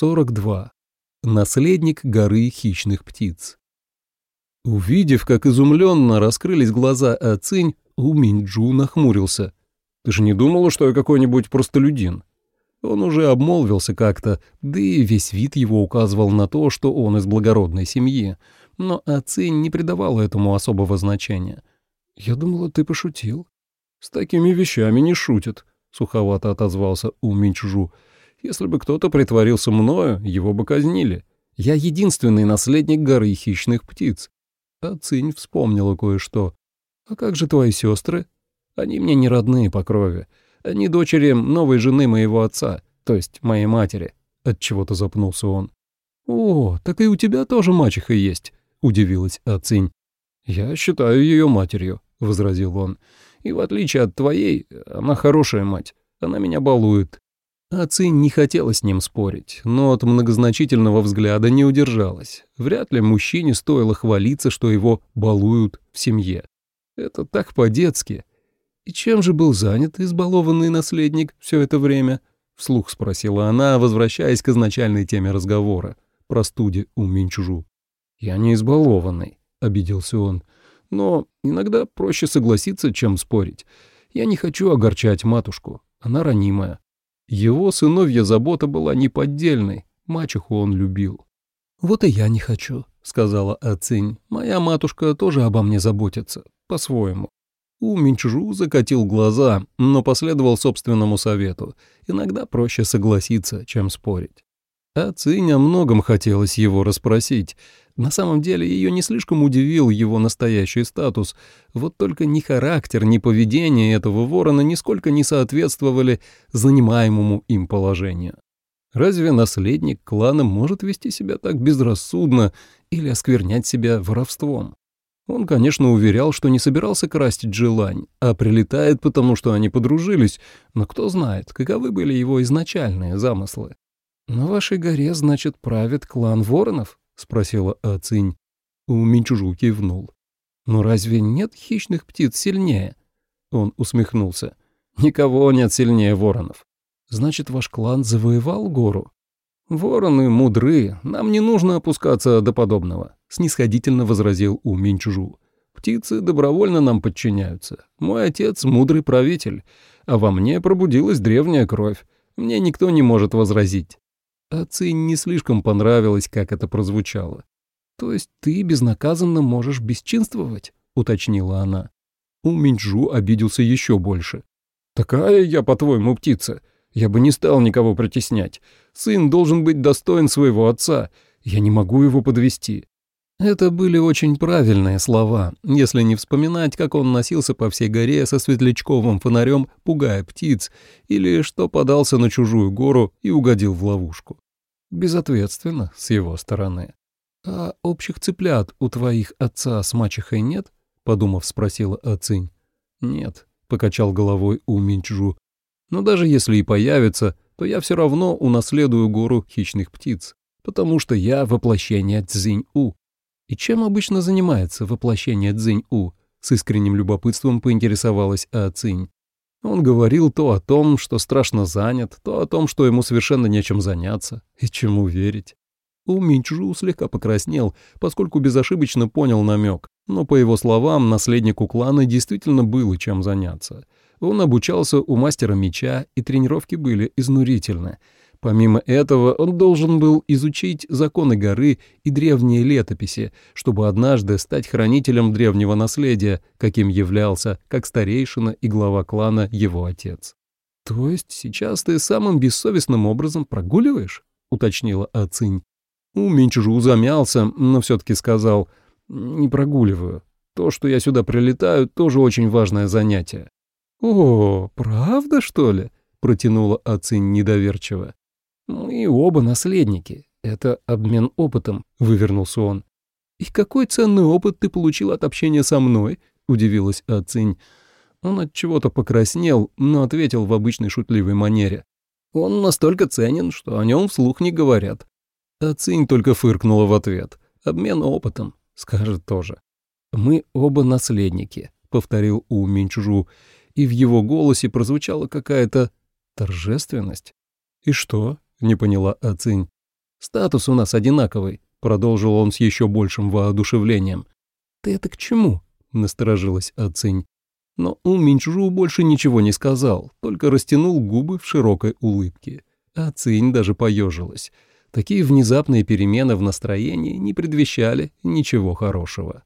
42. Наследник горы хищных птиц. Увидев, как изумленно раскрылись глаза Ацинь, У Минджу нахмурился. «Ты же не думала, что я какой-нибудь простолюдин?» Он уже обмолвился как-то, да и весь вид его указывал на то, что он из благородной семьи. Но Ацинь не придавала этому особого значения. «Я думала, ты пошутил». «С такими вещами не шутят», — суховато отозвался У Минчжу. «Если бы кто-то притворился мною, его бы казнили. Я единственный наследник горы хищных птиц». А Цинь вспомнила кое-что. «А как же твои сестры? Они мне не родные по крови. Они дочери новой жены моего отца, то есть моей матери». От чего то запнулся он. «О, так и у тебя тоже мачеха есть», — удивилась Ацинь. «Я считаю ее матерью», — возразил он. И в отличие от твоей, она хорошая мать. Она меня балует». Ацинь не хотела с ним спорить, но от многозначительного взгляда не удержалась. Вряд ли мужчине стоило хвалиться, что его балуют в семье. Это так по-детски. «И чем же был занят избалованный наследник все это время?» — вслух спросила она, возвращаясь к изначальной теме разговора — простуде у Минчужу. «Я не избалованный», — обиделся он. Но иногда проще согласиться, чем спорить. Я не хочу огорчать матушку, она ранимая. Его сыновья забота была неподдельной, мачеху он любил. «Вот и я не хочу», — сказала Ацинь. «Моя матушка тоже обо мне заботится, по-своему». У Минчжу закатил глаза, но последовал собственному совету. Иногда проще согласиться, чем спорить. А Цинь о многом хотелось его расспросить, на самом деле ее не слишком удивил его настоящий статус, вот только ни характер, ни поведение этого ворона нисколько не соответствовали занимаемому им положению. Разве наследник клана может вести себя так безрассудно или осквернять себя воровством? Он, конечно, уверял, что не собирался красть Джилань, а прилетает потому, что они подружились, но кто знает, каковы были его изначальные замыслы. «На вашей горе, значит, правит клан воронов?» — спросила Ацинь. Минчужу кивнул. «Но разве нет хищных птиц сильнее?» Он усмехнулся. «Никого нет сильнее воронов. Значит, ваш клан завоевал гору?» «Вороны мудры, нам не нужно опускаться до подобного», — снисходительно возразил У Минчужу. «Птицы добровольно нам подчиняются. Мой отец — мудрый правитель, а во мне пробудилась древняя кровь. Мне никто не может возразить». А Цинь не слишком понравилось, как это прозвучало. «То есть ты безнаказанно можешь бесчинствовать?» — уточнила она. У Минджу обиделся еще больше. «Такая я, по-твоему, птица. Я бы не стал никого притеснять. Сын должен быть достоин своего отца. Я не могу его подвести. Это были очень правильные слова, если не вспоминать, как он носился по всей горе со светлячковым фонарем, пугая птиц, или что подался на чужую гору и угодил в ловушку. Безответственно с его стороны. «А общих цыплят у твоих отца с мачехой нет?» — подумав, спросила Ацинь. «Нет», — покачал головой у Минчжу. «Но даже если и появится, то я все равно унаследую гору хищных птиц, потому что я воплощение Цзинь-У, «И чем обычно занимается воплощение Цзинь-У?» С искренним любопытством поинтересовалась А Цинь. Он говорил то о том, что страшно занят, то о том, что ему совершенно нечем заняться и чему верить. У Минчжу слегка покраснел, поскольку безошибочно понял намек, но, по его словам, наследнику клана действительно было чем заняться. Он обучался у мастера меча, и тренировки были изнурительны — Помимо этого, он должен был изучить законы горы и древние летописи, чтобы однажды стать хранителем древнего наследия, каким являлся, как старейшина и глава клана, его отец. «То есть сейчас ты самым бессовестным образом прогуливаешь?» — уточнила Ацинь. У Минчжу замялся, но все-таки сказал, «Не прогуливаю. То, что я сюда прилетаю, тоже очень важное занятие». «О, правда, что ли?» — протянула Ацинь недоверчиво. «Мы оба наследники. Это обмен опытом», — вывернулся он. «И какой ценный опыт ты получил от общения со мной?» — удивилась Ацинь. Он от чего-то покраснел, но ответил в обычной шутливой манере. «Он настолько ценен, что о нем вслух не говорят». Ацинь только фыркнула в ответ. «Обмен опытом», — скажет тоже. «Мы оба наследники», — повторил У Минчжу, и в его голосе прозвучала какая-то торжественность. «И что?» — не поняла Ацинь. Статус у нас одинаковый», — продолжил он с еще большим воодушевлением. «Ты это к чему?» — насторожилась Ацинь. Но У Минчжу больше ничего не сказал, только растянул губы в широкой улыбке. А Цинь даже поежилась. Такие внезапные перемены в настроении не предвещали ничего хорошего.